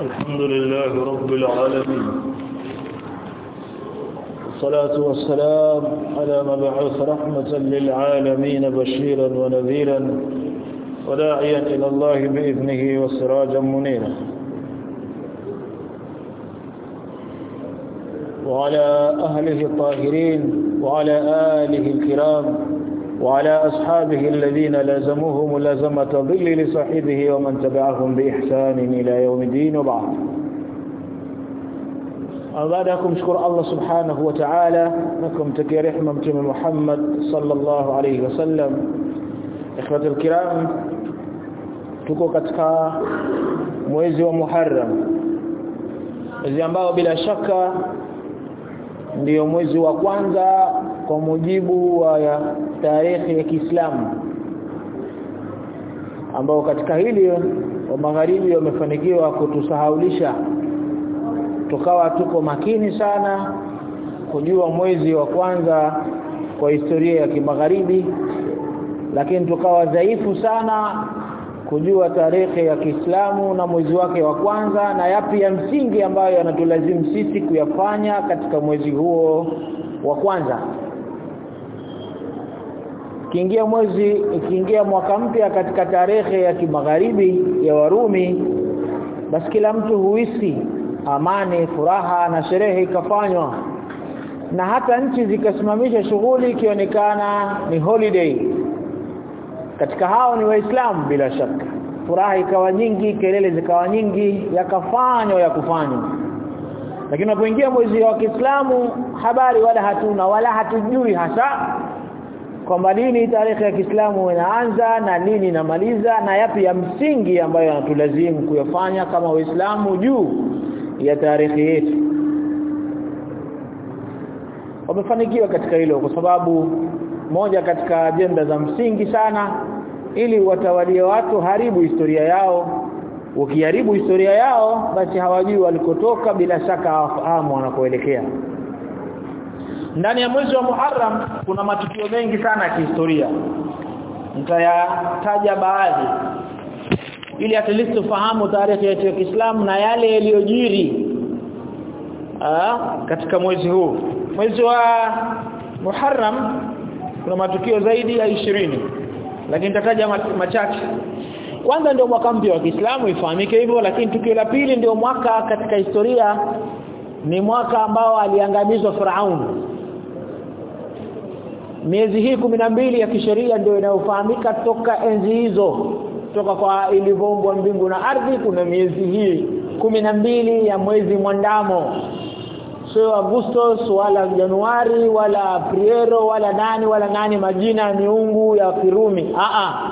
الحمد لله رب العالمين. والصلاة والسلام على مبعوث رحمة للعالمين بشيرا ونذيرا وداعيا إلى الله بإذنه وسراجا منيرا. وعلى أهله الطاهرين وعلى آله الكرام وعلى أصحابه الذين لازموه ملازمة ظل لصاحبه ومن تبعهم بإحسان إلى يوم الدين وبعد. أبعدكم شكر الله سبحانه وتعالى. لكم تكي رحمة متم محمد صلى الله عليه وسلم. إخوة الكرام tuko katika mwezi wa Muharram mwezi ambao bila ndiyo mwezi wa kwanza kwa mujibu wa tarehe ya Kiislamu ambao katika hili wa magharibi wamefanikiwa kutusahaulisha. Tukawa tuko makini sana kujua mwezi wa kwanza kwa historia ya kimagharibi lakini tukawa dhaifu sana kujua tarehe ya Kiislamu na mwezi wake wa kwanza na yapi ya msingi ambayo yanatulazimu sisi kuyafanya katika mwezi huo wa kwanza kiingia mwezi kiingia mwaka mpya katika tarehe ya kimagharibi ya Warumi basi kila mtu huisi amani furaha na sherehe ikafanywa. Na hata nchi zikasimamisha shughuli ikionekana ni holiday. Katika hao ni waislamu bila shaka. Furaha ikawa nyingi kelele zikawa nyingi yakafanywa ya kufanywa lakini unapoingia mwezi wa Kiislamu habari wala hatuna wala hatujui hasa kwamba lini tarehe ya Kiislamu inaanza na lini inamaliza na yapi ya msingi ambayo yanatulazimu kuyafanya kama waislamu juu ya tarehe yetu. Wamefanikiwa katika hilo kwa sababu moja katika ajenda za msingi sana ili watawalie watu haribu historia yao. Ukiharibu historia yao basi hawajui walikotoka bila shaka hawafahamu wanakoelekea ndani ya mwezi wa Muharram kuna matukio mengi sana ya kihistoria. Nitayataja baadhi. Ili at least ufahamu tarehe yetu ya Kiislamu na yale yaliyojiri katika mwezi huu. Mwezi wa Muharram kuna matukio zaidi ya ishirini lakini nitataja machache. Kwanza ndio mwaka mpya wa Kiislamu ifahamike hivyo lakini tukio la pili ndio mwaka katika historia ni mwaka ambao aliangamizwa Firaun miezi hii mbili ya kisheria ndio inayofahamika toka enzi hizo. Toka kwa ilivyoumbwa mbingu na ardhi kuna miezi hii mbili ya mwezi mwandamo. Sio agustos wala Januari wala Apriero wala nani wala nani majina ya miungu ya Kirumi. A a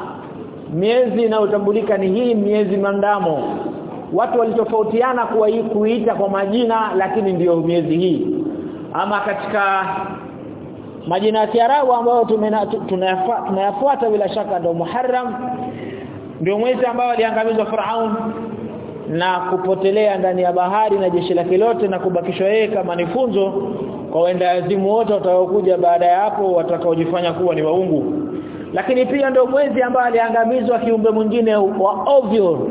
miezi inayotambulika ni hii miezi mandamo watu walitofautiana kuwa hii kuita kwa majina lakini ndiyo miezi hii. Ama katika majina ya Kiarabu ambayo tunayafuata bila shaka ndio Muharram ndio mwezi ambao aliangamizwa Firaun na kupotelea ndani ya bahari na jeshi lake lote na kubakishwa yeye kama nifunzo kwa wenda azimu wote watakaokuja baada ya hapo watakaojifanya kuwa ni waungu. Lakini pia ndio mwezi ambao aliangamizwa kiumbe mwingine wa ovyo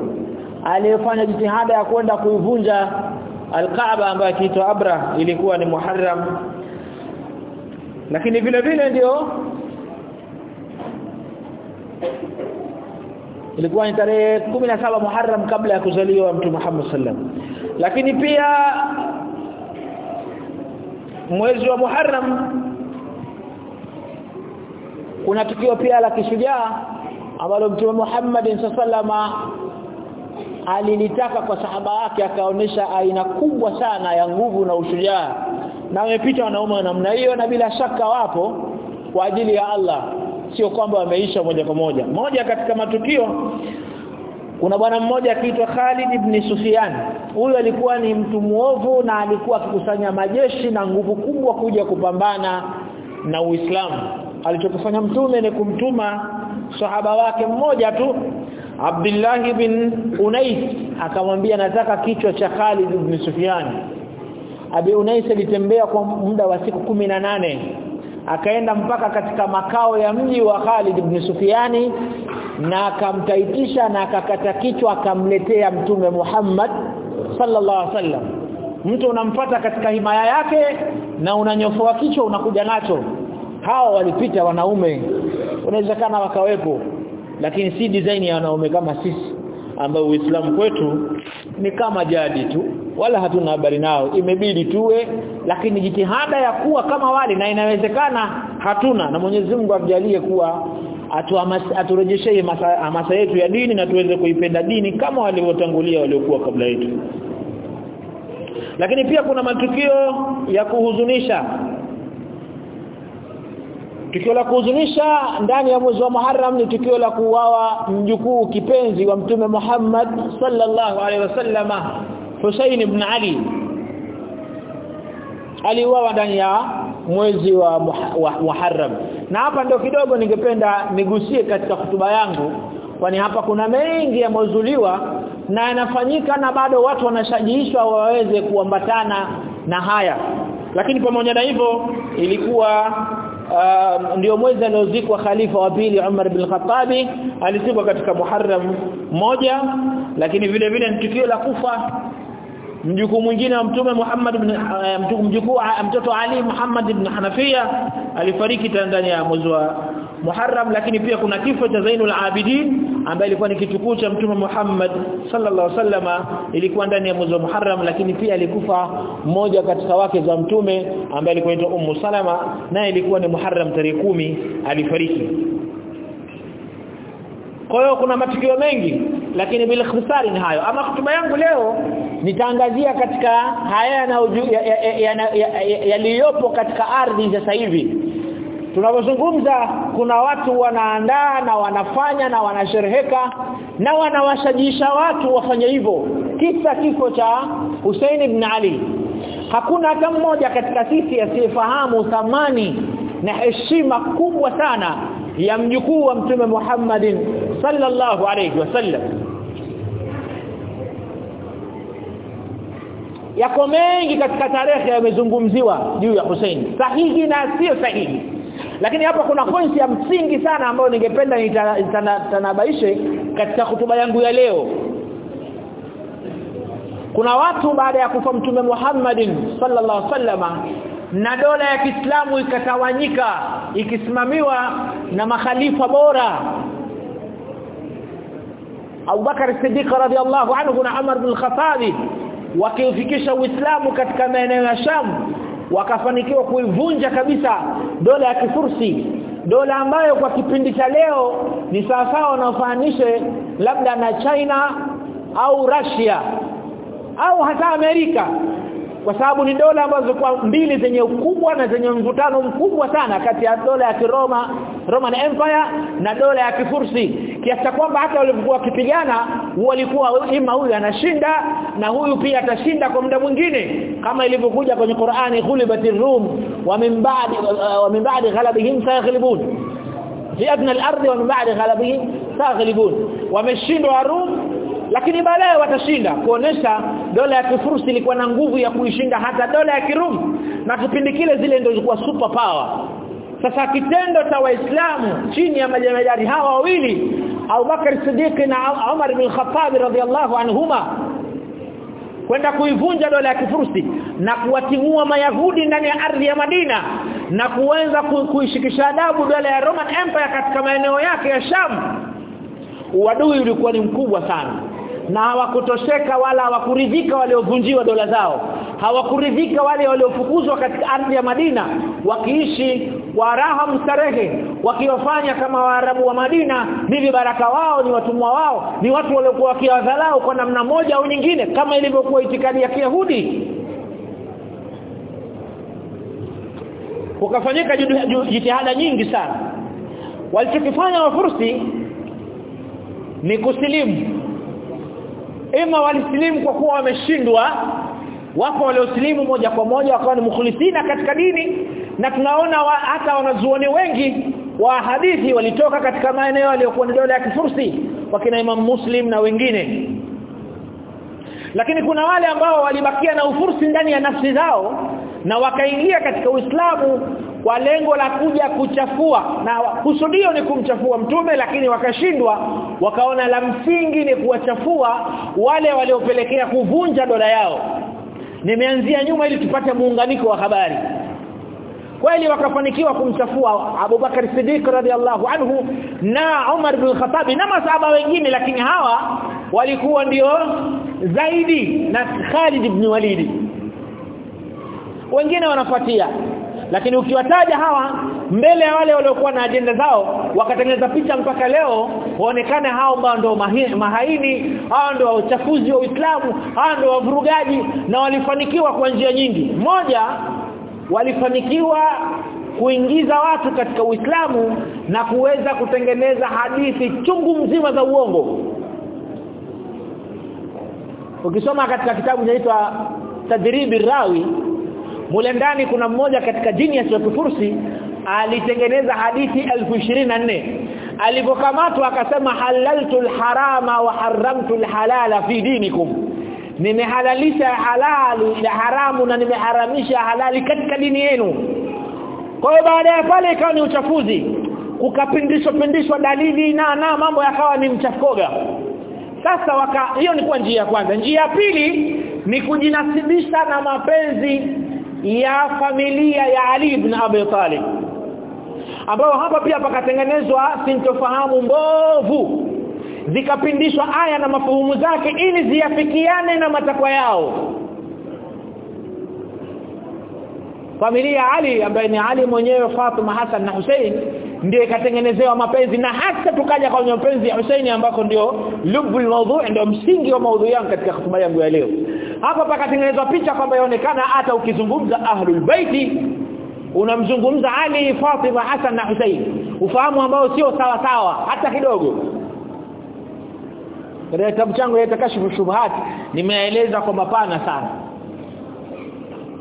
aliyefanya jitihada ya kwenda kuivunja Al-Kaaba ambayo kiitwa Abra ilikuwa ni Muharram lakini vile vile ndio ilikuwa ni tarehe saba Muharram kabla ya kuzaliwa mtu Muhammad sallam. Lakini pia mwezi wa Muharram kuna tukio pia la kishujaa ambalo Mtume Muhammad sallama alilitaka kwa sahaba yake akaonesha aina kubwa sana ya nguvu na ushujaa na wamepita wanaume namna hiyo na bila shaka wapo kwa ajili ya Allah. Sio kwamba wameisha moja kwa moja. Moja katika matukio kuna bwana mmoja akiitwa Khalid ibn Sufyan. Huyu alikuwa ni mtu muovu na alikuwa akikusanya majeshi na nguvu kubwa kuja kupambana na Uislamu. Alichokufanya mtume ni kumtuma sahaba wake mmoja tu Abdullah bin Unais akamwambia nataka kichwa cha Khalid ibn Sufyan Abi Unais alitembea kwa muda wa siku nane. Akaenda mpaka katika makao ya mji wa Khalid ibn Sufiani na akamtaitisha na akakata kichwa akamletea mtume Muhammad sallallahu alaihi wasallam. Mtu unampata katika himaya yake na unanyofoa kichwa unakuja nacho. Hao walipita wanaume. Unawezekana wakawepo lakini si design ya wanaume kama sisi ambao Uislamu kwetu ni kama jadi tu wala hatuna habari nao. Imebidi tuwe lakini jitihada ya kuwa kama wale na inawezekana hatuna na Mwenyezi Mungu amjalie kuwa aturejeshe hamasa yetu ya dini na tuweze kuipenda dini kama walivyotangulia waliokuwa kabla yetu. Lakini pia kuna matukio ya kuhuzunisha. Tukio la kuhuzunisha ndani ya mwezi wa Muharram ni tukio la kuuawa mjukuu kipenzi wa mtume Muhammad sallallahu alaihi wasallama Hussein ibn Ali aliuawa ndani ya mwezi wa Muharram. Na hapa ndio kidogo ningependa nigusie katika hotuba yangu kwani hapa kuna mengi yamezuliwa na yanafanyika na bado watu wanashajiishwa waweze kuambatana na haya. Lakini pamoja na hivyo ilikuwa uh, ndio mwezi aliozikwa khalifa wa pili Umar bin Khattabi alizikwa katika Muharram moja lakini vile vile tukio la kufa mjukuu mwingine wa mtume Muhammad ibn uh, mjukuu mtoto Ali Muhammad ibn Hanafia alifariki ndani ya mwezi wa Muharram lakini pia kuna kifo cha Zainul Abidin ambaye ilikuwa ni kitukuu cha mtume Muhammad sallallahu alaihi wasallama ilikuwa ndani ya mwezi wa Muharram lakini pia alikufa mmoja katika wake za mtume ambaye alikuwa anaitwa Ummu Salama naye ilikuwa ni Muharram tarehe kumi alifariki kwa hiyo kuna matukio mengi lakini bila khusari ni hayo. Ama hotuba yangu leo nitaangazia katika haya yaliyopo katika ardhi sasa hivi. Tunapozungumza kuna watu wanaandaa na wanafanya na wanashereheka na wanawashajisha watu wafanye hivyo. Kisa kifo cha Hussein ibn Ali. Hakuna hata mmoja katika sisi asiyefahamu thamani na heshima kubwa sana ya mjukuu wa mtume Muhammadin sallallahu alayhi wasallam yako mengi katika tarehe yamezungumziwa juu ya Hussein. Sahihi na sio sahihi. Lakini hapa kuna pointi ya msingi sana ambayo ningependa nitanabaishe katika hotuba yangu ya leo. Kuna watu baada ya kufa mtume Muhammadin sallallahu alaihi wasallama na dola ya Kiislamu ikatawanyika ikisimamiwa na makhalifa bora Abu Bakar Siddiq radhiallahu anhu na Umar bin Khattab wakifikisha Uislamu katika maeneo ya Sham wakafanikiwa kuivunja kabisa dola ya kifursi. Dola ambayo kwa kipindi cha leo ni sawa sawasawa wanaofanishe labda na China au Russia au hata Amerika kwa sababu ni dola ambazo kwa mbili zenye ukubwa na zenye mvutano mkubwa sana kati ya dola ya Kiroma Roman Empire na dola ya Kifursi. Kiasi kwamba hata walipokuwa wakipigana walikuwa ima huyu anashinda na huyu pia atashinda kwa muda mwingine. Kama ilivyokuja kwenye Qur'ani khulibatir rum wa min ba'di wa min ba'di ghalabihim sayaghlibun fi adna al-ard wa min ba'di ghalabihim wameshindwa Rum lakini baadaye watashinda. Kuonesha dola ya kifurusi ilikuwa na nguvu ya kuishinda hata dola ya Kirum na kipindi kile zile ndio zilikuwa super power. Sasa kitendo cha waislamu chini ya majemadari hawa wawili Abu Bakar Siddiq na Umar bin Khattab radhiallahu anhuma kwenda kuivunja dola ya kifurusi na kuwatimua mayahudi ndani ya ardhi ya Madina na kuanza kuishikisha adabu dola ya Roman Empire katika maeneo yake ya Sham uadui ulikuwa ni mkubwa sana na hawakutosheka wala hawakuridhika waliovunjiwa dola zao. Hawakuridhika wale waliofukuzwa katika ardhi ya Madina wakiishi kwa raha mstarehe wakiwafanya kama waarabu wa Madina. Ni baraka wao ni watumwa wao ni watu waliokuwa wakiwadhalau kwa namna moja au nyingine kama ilivyokuwa itikadi ya Kiyahudi. Ukafanyika jitihada nyingi sana. Walichokifanya wafursi ni kusilimu ima walisilimu kwa kuwa wameshindwa. Wapo waliosilimu moja kwa moja wakawa ni mukhlisina katika dini. Na tunaona wa, hata wanazuoni wengi wa hadithi walitoka katika maeneo yaliyokuwa ni dola ya kifursi wakina Imam Muslim na wengine. Lakini kuna wale ambao walibakia na ufursi ndani ya nafsi zao na wakaingia katika Uislamu kwa lengo la kuja kuchafua na kusudio ni kumchafua mtume lakini wakashindwa wakaona la msingi ni kuwachafua wale waliopelekea kuvunja dola yao. Nimeanzia nyuma ili tupate muunganiko wa habari. Kweli wakafanikiwa kumchafua Abubakar Siddiq radhiallahu anhu na Umar bin Khattab na masaba wengine lakini hawa walikuwa ndio zaidi na Khalid ibn Walid. Wengine wanafuatia lakini ukiwataja hawa mbele ya wale waliokuwa na ajenda zao wakatengeneza picha mpaka leo waonekane hao ambao ndio mahaini hao ndio wachafuzi wa Uislamu hao ndio wavurugaji na walifanikiwa kwa njia nyingi. Moja walifanikiwa kuingiza watu katika Uislamu na kuweza kutengeneza hadithi chungu mzima za uongo. Ukisoma katika kitabu kinaitwa Tadribi Rawi mule ndani kuna mmoja katika genius wa Kifursi alitengeneza hadithi 1024 alipokamatwa akasema halaltu harama wa haramtu halala fi dinikum. Nimehalalisha halali na haramu na nimeharamisha halali katika dini yenu. Kwa hiyo baada ya pale ikawa ni uchafuzi. Kukapindishwa pindishwa dalili na na mambo yakawa ni mchafukoga. Sasa waka hiyo ni kwa njia ya kwanza. Njia ya pili ni kujinasibisha na mapenzi ya familia ya Ali ibn Abi Talib ambao hapa pia pakatengenezwa sintofahamu mbovu zikapindishwa aya na mafuhumu zake ili ziafikiane na matakwa yao. Familia Ali ambaye ni Ali mwenyewe Fatima Hassan na Hussein ndio ikatengenezewa mapenzi na hasa tukaja kwa mapenzi ya Hussein ambako ndio lubul mawdhu ndio msingi wa maudhui yangu katika hotuba yangu ya leo hapa pakatengenezwa picha kwamba yaonekana hata ukizungumza ahlul baiti unamzungumza Ali Fatima Hassan na Hussein ufahamu ambao sio sawa sawa hata kidogo. Katika kitabu changu yatakashifu shubhat nimeeleza kwa mapana sana.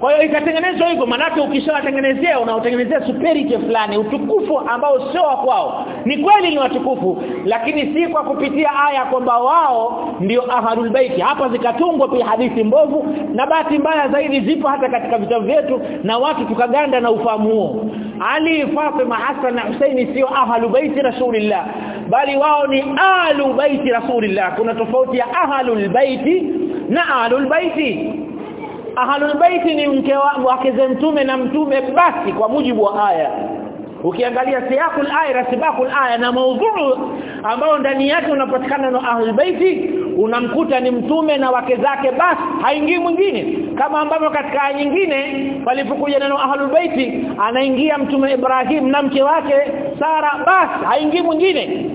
Kwa hiyo ikatengenezwa hivyo manake ukishawatengenezea unaotengenezea superiority fulani utukufu ambao sio wa kwao. Ni kweli ni watukufu lakini si kwa kupitia aya kwamba wao ndio ahlul baiti. Hapa zikatungwa pia hadithi mbovu na bahati mbaya zaidi zipo hata katika vitabu vyetu na watu tukaganda na ufahamu huo. Ali Fatima Hassan na Husaini sio ahlul baiti rasulillah bali wao ni alu baiti rasulillah. Kuna tofauti ya ahlul baiti na ahlul baiti. Ahlul baiti ni mke wake mtume na mtume basi kwa mujibu wa aya. Ukiangalia siyakul aya rasibakul aya na maudhu ambao ndani yake unapatikana na ahlul baiti unamkuta ni mtume na wake zake basi haingii mwingine. Kama ambavyo katika nyingine palipokuja neno ahlul baiti anaingia mtume Ibrahim na mke wake Sara basi haingii mwingine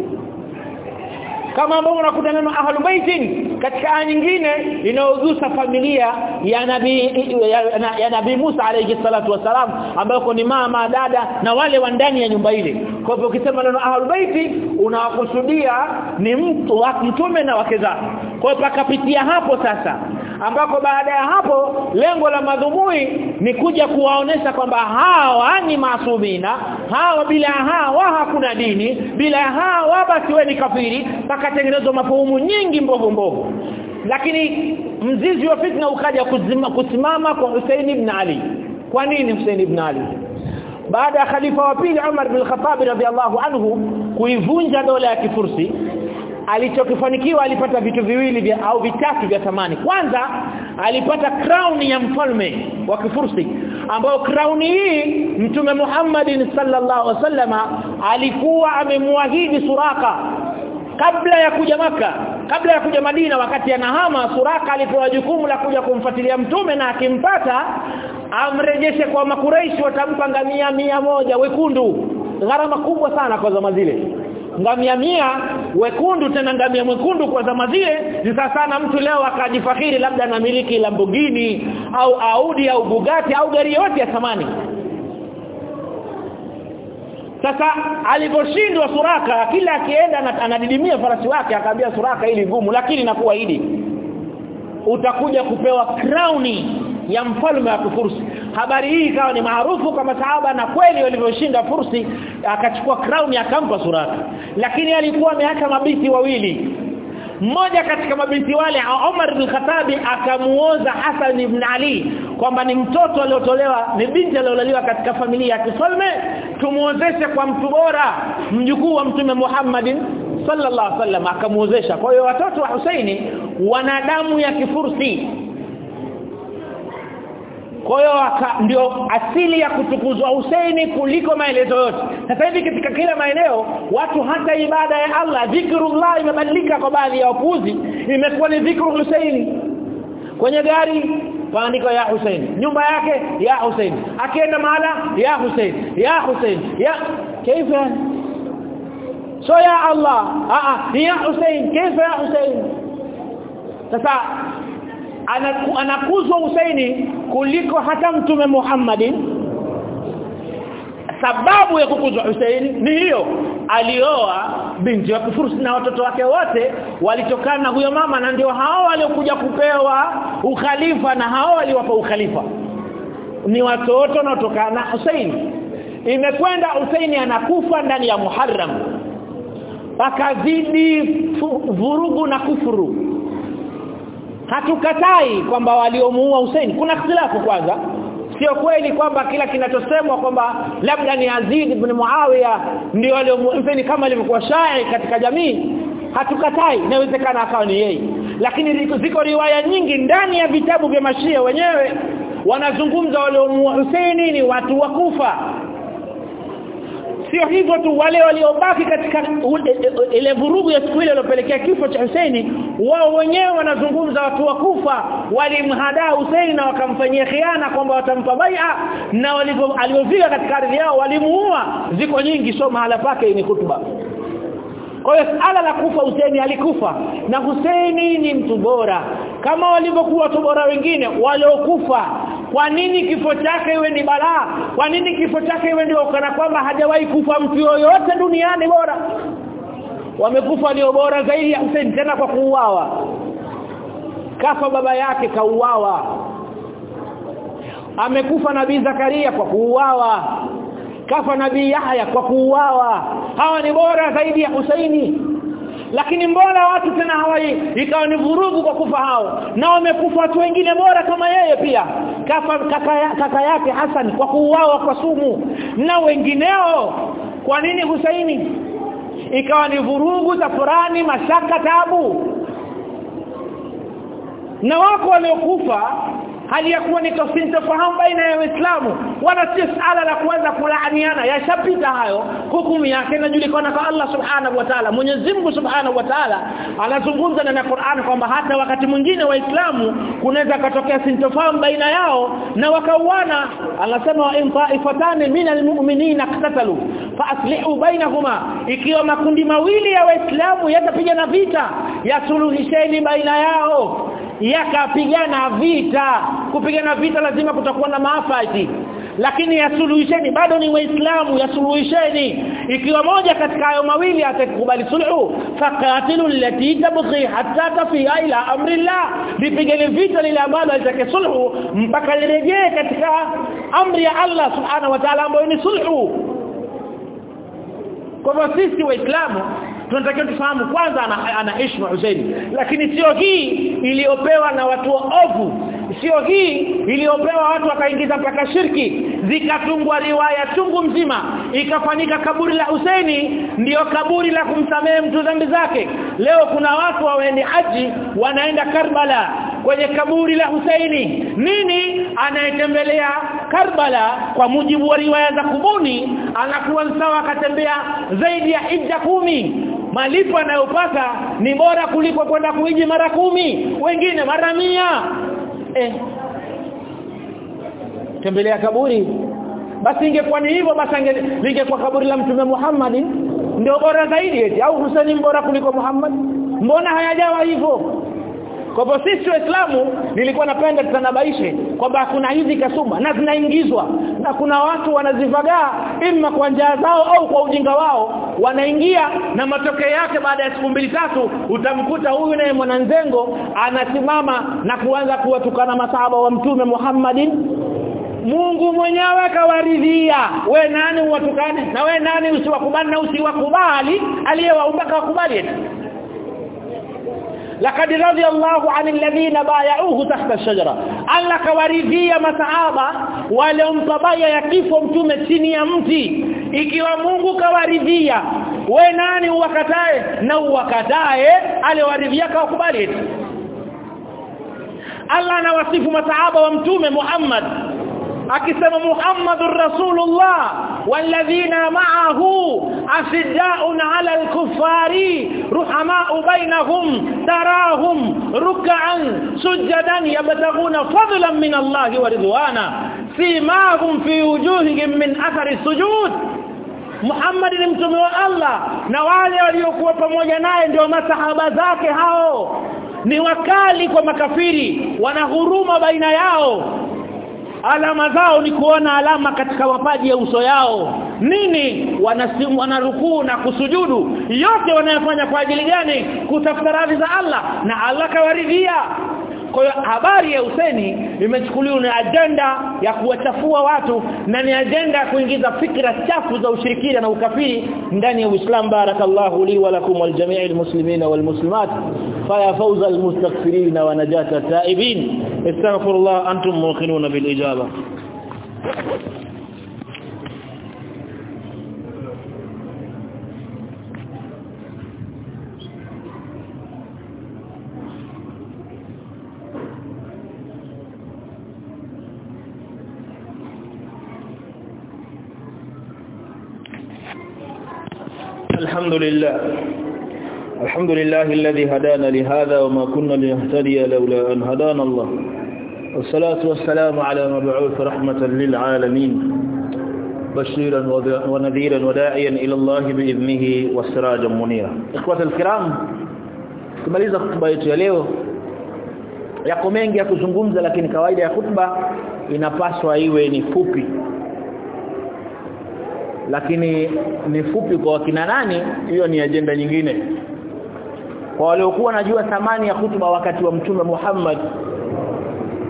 kama ambavyo unakuta neno ahlul baitin katika aya nyingine inayogusa familia ya nabii ya, ya nabii Musa alayhi salatu wasalam ambao ni mama dada na wale wa ndani ya nyumba ile. Kwa hivyo ukisema neno ahlul baiti unawakusudia ni mtu mtume na wake zake. Kwa hivyo pakapitia hapo sasa ambako baada ya hapo lengo la madhumui ni kuja kuwaonesha kwamba hawa ni masumina hawa bila hawa hakuna dini bila hawa basi we ni kafiri pakatengenezwa mafuhumu nyingi mbovu mbovu. Lakini mzizi wa fitna ukaja kuzima, kusimama kwa Hussein ibn Ali. Kwa nini Hussein ibn Ali? Baada ya khalifa wa pili Umar bin Khattab radhiallahu anhu kuivunja dola ya Kifursi alichokifanikiwa alipata vitu viwili vya au vitatu vya thamani. Kwanza alipata crown ya mfalme wa Kifursi ambayo crown hii mtume Muhammad sallallahu alaihi wasallama alikuwa amemwahidi Suraka. Kabla ya kuja maka kabla ya kuja Madina wakati anahama Suraka alipewa jukumu la kuja kumfuatilia mtume na akimpata amrejeshe kwa makureishi watampa ngamia mia moja wekundu. Gharama kubwa sana kwa zama zile ngamia mia wekundu tena ngamia mwekundu kwa zama zile sana mtu leo akajifakhiri labda anamiliki Lamborghini au Audi au Bugatti au gari yote ya thamani. Sasa aliposhindwa Suraka kila akienda anadidimia farasi wake akaambia Suraka ili gumu lakini nakuahidi utakuja kupewa crown ya mfalme wa Fursi habari hii ikawa ni maarufu kwa masahaba na kweli walivyoshinda Fursi akachukua crown akampa Suraka. Lakini alikuwa ameacha mabinti wawili. Mmoja katika mabinti wale Omar bin Khattab akamuoza Hassan ibn Ali kwamba ni mtoto aliotolewa ni binti aliolaliwa katika familia ya kifalme. Tumuozeshe kwa mtu bora mjukuu wa mtume Muhammadin sallallahu alaihi wasallam akamuozesha. Kwa hiyo watoto wa Husaini wana damu ya kifursi kwa hiyo ndio asili ya kutukuzwa Husaini kuliko maelezo yote. Sasa hivi katika kila maeneo watu hata ibada ya Allah dhikrullah imebadilika kwa baadhi ya wapuzi imekuwa ni dhikru Husaini kwenye gari paandiko ya Husaini nyumba yake ya Husaini akienda mahala ya Husaini ya Husaini ya kaifa? So ya Allah. A ya Husain kaifa ya Husain sasa anakuzwa Husaini kuliko hata mtume Muhammadin sababu ya kukuzwa Husaini ni hiyo. Alioa binti wa kufurusi na watoto wake wote walitokana na huyo mama na ndio hao waliokuja kupewa ukhalifa na hao waliwapa ukhalifa. Ni watoto wanaotokana na Husaini. Imekwenda Husaini anakufa ndani ya Muharram. Akazidi vurugu na kufuru hatukatai kwamba waliomuua Hussein. Kuna ikhtilafu kwanza. Sio kweli kwamba kila kinachosemwa kwamba labda ni Aziz ibn Muawiya ndio waliomuua Hussein kama ilivyokuwa shai katika jamii. Hatukatai. Inawezekana akawa ni yeye. Lakini ziko riwaya nyingi ndani ya vitabu vya mashia wenyewe wanazungumza waliomuua Hussein ni watu wa Kufa sio hivyo tu wale waliobaki katika ile vurugu ya siku ile iliyopelekea kifo cha Husaini wao wenyewe wanazungumza watu wakufa walimhadaa Husaini na wakamfanyia khiana kwamba watampa bai'a na walivyo katika ardhi yao walimuua. Ziko nyingi soma mahala pake ni hutuba kwa hiyo ala la kufa Husaini alikufa. Na Husaini ni mtu bora. Kama walivyokuwa watu bora wengine waliokufa kwa nini kifo chake iwe ni balaa? Kwa nini kifo chake iwe ndio kana kwamba hajawahi kufa mtu yoyote duniani? Bora. Wamekufa ni bora zaidi ya Hussein tena kwa kuuawa. Kafa baba yake kauawa. Amekufa nabii Zakaria kwa kuuawa. Kafa nabii Yahya kwa kuuawa. Hawa ni bora zaidi ya Husaini lakini mbona watu tena hawai? Ikawa ni vurugu kwa kufa hao. Na wamekufa watu wengine bora kama yeye pia. Kafa kaka, kaka yake Hassan kwa kuuawa kwa sumu. Na wengineo kwa nini Husaini? Ikawa ni vurugu za furani mashaka tabu na wako waliokufa hali ya kuwa ni baina ya Waislamu wala si sala la kuanza kulaaniana. Yashapita hayo hukumu yake inajulikana kwa Allah subhanahu wa ta'ala. Mwenyezi Mungu subhanahu wa ta'ala anazungumza na Qur'an kwamba hata wakati mwingine waislamu kunaweza katokea sintofahamu baina yao na wakauana. Anasema wa in min minal mu'minina iqtatalu fa aslihu bainahuma. Ikiwa makundi mawili ya waislamu yatapigana vita yasuluhisheni baina yao yakapigana vita kupigana vita lazima kutakuwa na maafa eti lakini yasuluhisheni. Bado ni waislamu yasuluhisheni. Ikiwa moja katika hayo mawili atakubali suluhu faqatilu allati tabghi hatta tafia ila amri amrillah. Bipigeni vita lile ambalo litake suluhu mpaka lirejee katika amri ya Allah subhanahu wa ta'ala ambayo ni suluhu. Kwa sisi waislamu tunatakiwa tufahamu kwanza ana, ana heshima Hussein lakini sio hii iliyopewa na watu ovu sio hii iliyopewa watu wakaingiza mpaka shirki zikatungwa riwaya chungu mzima ikafanyika kaburi la Husaini ndiyo kaburi la kumsamehe mtu dhambi zake. Leo kuna watu waende haji wanaenda Karbala kwenye kaburi la Husaini nini anayetembelea Karbala? Kwa mujibu wa riwaya za kubuni anakuwa sawa akatembea zaidi ya hija kumi. Malipo anayopata ni bora kuliko kwenda kuiji mara kumi wengine mara mia eh. Tembelea kaburi. Basi ingekuwa ni hivyo basi ingekuwa kaburi la mtume Muhammad. Ndio bora zaidi eti au Husaini bora kuliko Muhammad? Mbona hayajawa hivyo? Kwa hivyo sisi waislamu nilikuwa napenda tutanabaishe kwamba kuna hizi kasuma na zinaingizwa na kuna watu wanazivagaa imma kwa njaa zao au kwa ujinga wao wanaingia na matokeo yake baada ya siku mbili tatu utamkuta huyu naye mwananzengo anasimama na kuanza kuwatukana masahaba wa mtume Muhammadin. Mungu mwenyewe kawaridhia we nani uwatukane na we nani usiwakubali na usiwakubali aliyewaumba kawakubali laqad radiyallahu 'anil ladhina bay'uhu tahta ash-shajara. Allah kawaridhia masahaba waliompa baya ya kifo mtume chini ya mti ikiwa Mungu kawaridhia we nani uwakatae na uwakatae aliwaridhia kawakubali Allah anawasifu masahaba wa mtume Muhammad akisema Muhammadur Rasulullah walladhina ma'ahu ashidda'un 'ala al-kuffari ruhama'u bainahum tarahum ruk'an sujadan yabtaghuna fadlan min Allah wa ridwana simahum fi wujuhihim min athari sujud Muhammad ni mtume wa Allah. Na wale waliokuwa pamoja naye ndio masahaba zake hao. Ni wakali kwa makafiri wana huruma baina yao. Alama zao ni kuona alama katika mapaji ya uso yao. Nini? Wanasimu wanarukuu na kusujudu. Yote wanayofanya kwa ajili gani? Kutafuta radhi za Allah. Na Allah kawaridhia kwa hiyo habari ya Huseni imechukuliwa ni ajenda ya kuwachafua watu na ni ajenda ya kuingiza fikra chafu za ushirikina na ukafiri ndani ya Uislamu. Barakallahu li wa lakum wal jami'il muslimina wal muslimat. Faya fawza al mustaghfirin wa najata at-taibin astaghfirullah antum muqinuna bil ijaba الحمد لله. الحمد لله الذي هدانا لهذا وما كنا لنهتدي لولا أن هدانا الله. والصلاة والسلام على مبعوث رحمة للعالمين. بشيرا ونذيرا وداعيا إلى الله بإذنه وسراجا منيرا. إخوة الكرام kumaliza khutba yetu ya leo. Yako mengi ya kuzungumza lakini kawaida ya khutba inapaswa iwe ni fupi. Lakini ni fupi kwa wakina nani hiyo ni ajenda nyingine. Kwa waliokuwa najua thamani ya hutuba wakati wa mtume Muhammad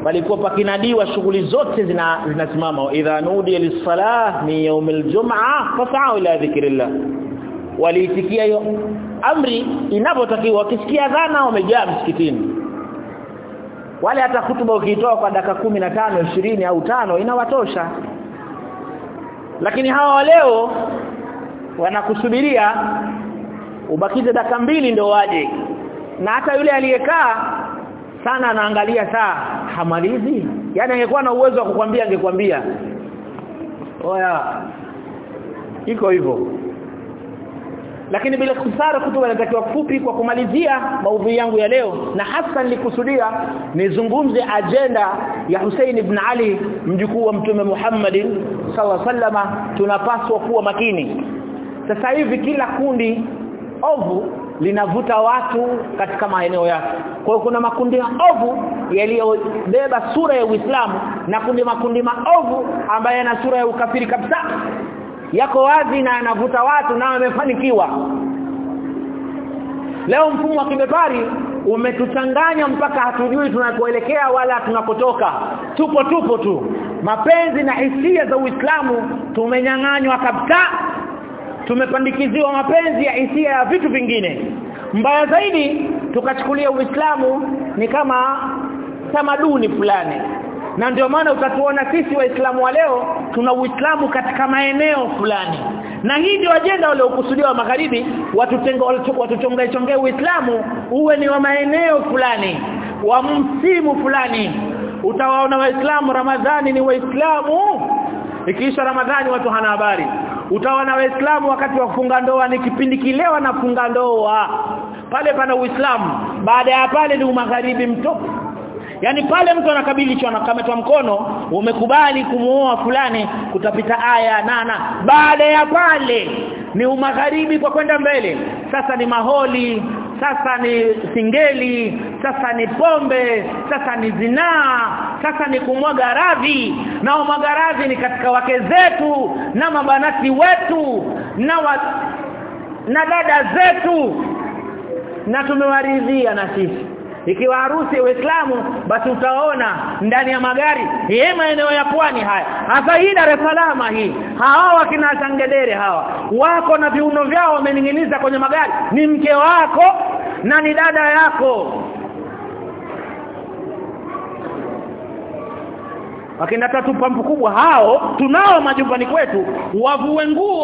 palikuwa pakinadiwa shughuli zote zina zinasimama. Idha nudiya lis-salah min yawmil jum'ah fas'au ila dhikrillah. Waliitikia hiyo amri inapotakiwa wakisikia dhana wamejaa msikitini. Wale hata hutuba ukiitoa kwa dakika 15 20 au tano inawatosha lakini hawa leo wanakusubiria ubakize dakika mbili ndio waje. Na hata yule aliyekaa sana anaangalia saa hamalizi? Yani angekuwa na uwezo wa kukwambia angekwambia. Oya iko hivyo lakini bila kusara kutoa natakiwa fupi kwa kumalizia maudhui yangu ya leo na hasa nilikusudia nizungumze ajenda ya Hussein ibn Ali mjukuu wa mtume Muhammad sallallahu sallama tunapaswa kuwa makini. Sasa hivi kila kundi ovu linavuta watu katika maeneo yake. Kwa kuna makundi ovu yaliyobeba sura ya Uislamu na kundi makundi maovu ambaye yana sura ya ukafiri kabisa yako wazi na yanavuta watu na wamefanikiwa leo mfumo wa kibepari umetuchanganya mpaka hatujui tunakoelekea wala tunakotoka. Tupo tupo tu. Mapenzi na hisia za Uislamu tumenyang'anywa kabisa. Tumepandikiziwa mapenzi ya hisia ya vitu vingine. Mbaya zaidi tukachukulia Uislamu ni kama tamaduni fulani na ndio maana utatuona sisi waislamu wa leo tuna uislamu katika maeneo fulani. Na hii ndio ajenda waliokusudia wa magharibi watutenga watuchongee chongee uislamu uwe ni wa maeneo fulani wa msimu fulani. Utawaona waislamu ramadhani ni waislamu. Ikiisha ramadhani watu hana habari. Utaona waislamu wakati wa kufunga ndoa ni kipindi kile wanafunga ndoa. Pale pana uislamu. Baada ya pale ni umagharibi mtoto Yaani pale mtu anakabili chana kametwa mkono umekubali kumuoa fulani kutapita aya nana baada ya pale ni umagharibi kwa kwenda mbele. Sasa ni maholi sasa ni singeli sasa ni pombe sasa ni zinaa sasa ni kumwaga radhi. Na umwaga ni katika wake zetu na mabanati wetu na wa, na dada zetu. Na tumewaridhia na sisi ikiwa harusi ya Uislamu basi utaona ndani ya magari ye maeneo ya pwani haya. Hasa hii Dar es Salaam hii hawa wakina Sangedere hawa wako na viuno vyao wameninginiza kwenye magari. Ni mke wako na ni dada yako. Wakina tatu pampu kubwa hao tunao majumbani kwetu. Wavue nguo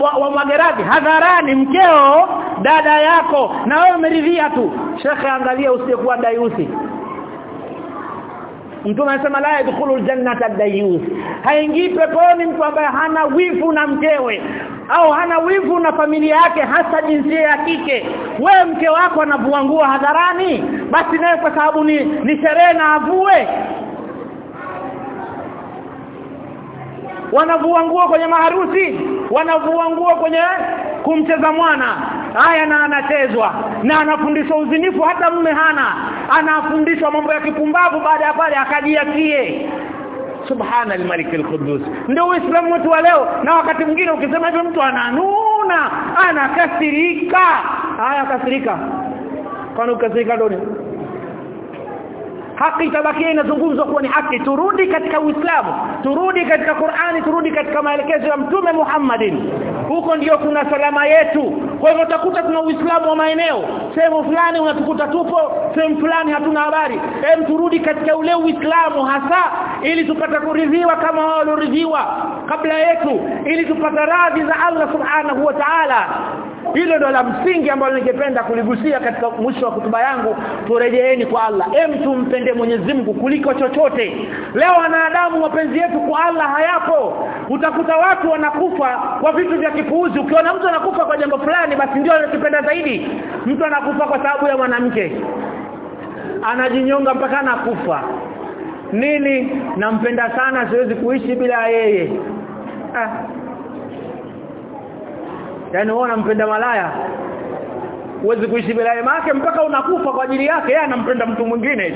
wa, wa mageradi hadharani mkeo dada yako na wewe umeridhia tu. Shekhe angalia usiyekuwa dayusi. Mtume anasema la yadkhulul jannata dayus haingii peponi mtu ambaye hana wivu na mkewe au hana wivu na familia yake hasa jinsia ya kike. Wewe mke wako anavua nguo hadharani? Basi naye kwa sababu ni, ni sherehe na avue. Wanavua nguo kwenye maharusi wanavua nguo kwenye kumcheza mwana haya na anachezwa na anafundishwa uzinifu hata mume hana. Anafundishwa mambo ya kipumbavu baada ya pale akajiakie subhana al-malik al-quddus ndio uislamu wetu wa leo na wakati mwingine ukisema hivyo mtu ananuna anakasirika. Haya kasirika. Kwani ukasirika ndio haki itabakia inazungumzwa kuwa ni haki. Turudi katika Uislamu turudi katika Qur'ani turudi katika maelekezo ya Mtume Muhammadin. Huko ndiyo kuna salama yetu. Kwa hivyo utakuta tuna Uislamu wa maeneo. Sehemu fulani unatukuta tupo sehemu fulani hatuna habari. Hem turudi katika ule Uislamu hasa ili tupata kuridhiwa kama wao walioridhiwa kabla yetu ili tupata radhi za Allah subhanahu wa ta'ala hilo ndo la msingi ambalo ningependa kuligusia katika mwisho wa kutuba yangu. Turejeeni kwa Allah. Em tumpende Mwenyezi Mungu kuliko chochote. Leo wanadamu mapenzi yetu kwa Allah hayapo. Utakuta watu wanakufa kwa vitu vya kipuuzi. Ukiona mtu anakufa kwa jambo fulani basi ndio anakipenda zaidi. Mtu anakufa kwa sababu ya mwanamke. Anajinyonga mpaka anakufa. Nini? Nampenda sana siwezi kuishi bila yeye. Ah yani wewe unampenda malaya? Huwezi kuishi bila yake mpaka unakufa kwa ajili yake yeye anampenda mtu mwingine.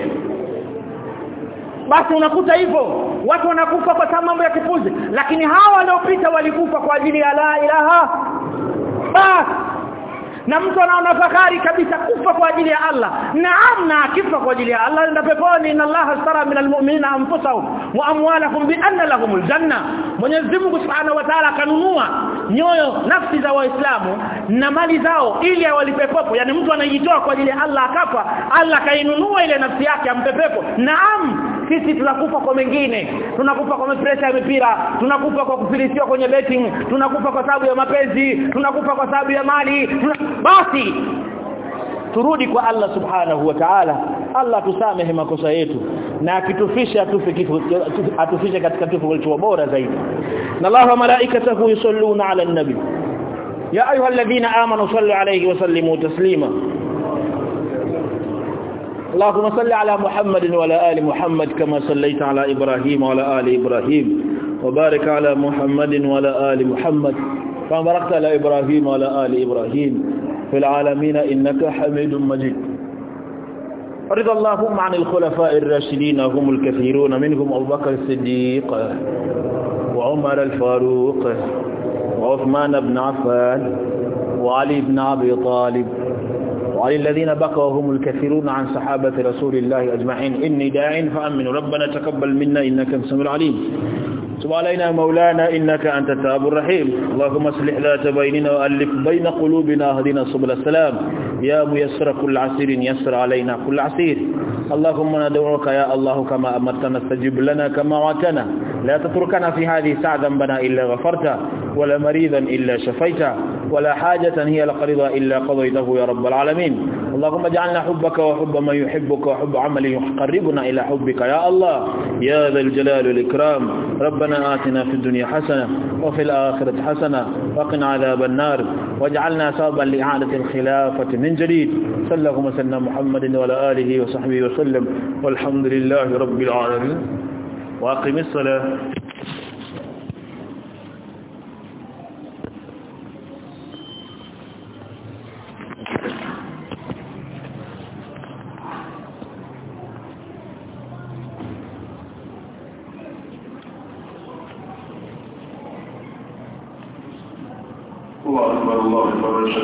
Basi unakuta hivyo. Watu wanakufa kwa mambo ya kipuzi. Lakini hawa waliopita walikufa kwa ajili ya la ilaha. Bas na mtu anaona fahari kabisa kufa kwa ajili ya Allah. Naam na akifa kwa ajili ya Allah ndio peponi inna Allah astara minal mu'minina anfusahum wa amwalahum bi anna lahumul janna Mwenyezi Mungu Subhanahu wa Ta'ala kanunua nyoyo nafsi za waislamu na mali zao ili awalipe pepo. Yani mtu anajitoa kwa ajili ya Allah akafa Allah kainunua ile nafsi yake ampe pepo. Naam sisi tunakufa kwa mengine. Tunakufa kwa presha ya mipira. Tunakufa kwa kufilisiwa kwenye betting. Tunakufa kwa sababu ya mapenzi. Tunakufa kwa sababu ya mali. Tuna... basi turudi kwa Allah subhanahu wa ta'ala. Allah tusamehe makosa yetu. Na akitufisha atufishe katika kifo kilicho bora zaidi. Na Allah wa malaikatahu yusalluna ala nabi. Ya ayuha alladhina amanu sallu alayhi wa sallimu taslima اللهم صل على محمد وعلى آل محمد كما صليت على إبراهيم وعلى آل إبراهيم وبارك على محمد وعلى آل محمد كما باركت على إبراهيم وعلى آل إبراهيم في العالمين إنك حميد مجيد. رضى اللهم عن الخلفاء الراشدين هم الكثيرون منهم أبو بكر الصديق وعمر الفاروق وعثمان بن عفان وعلي بن أبي طالب وعلى الذين بقوا هم الكثيرون عن صحابة رسول الله أجمعين. إني داع فأمنوا ربنا تقبل منا. إنك السميع العليم. تب علينا مولانا. إنك أنت التواب الرحيم. اللهم أصلح ذات بيننا وألف بين قلوبنا. هدنا سبل السلام. يا ميسر كل عسير. يسر علينا كل عسير. اللهم ندعوك يا الله كما أمرتنا. استجب لنا كما وعدتنا. لا تتركنا في هذه الساعة ذنبنا إلا غفرته ولا مريضا إلا شفيته ولا حاجة هي لقرضها إلا قضيته يا رب العالمين. اللهم اجعلنا حبك وحب من يحبك وحب عمل يقربنا إلى حبك يا الله. يا ذا الجلال والإكرام. ربنا آتنا في الدنيا حسنة وفي الآخرة حسنة وقنا عذاب النار. واجعلنا سببا لإعادة الخلافة من جديد. صلى الله وسلم محمد وعلى آله وصحبه وسلم. والحمد لله رب العالمين. وأقم الصلاة. version